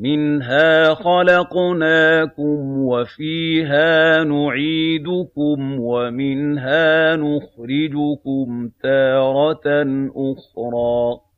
مِنْهَا خَلَقْنَاكُمْ وَفِيهَا نُعِيدُكُمْ وَمِنْهَا نُخْرِجُكُمْ تَارَةً أُخْرَىٰ.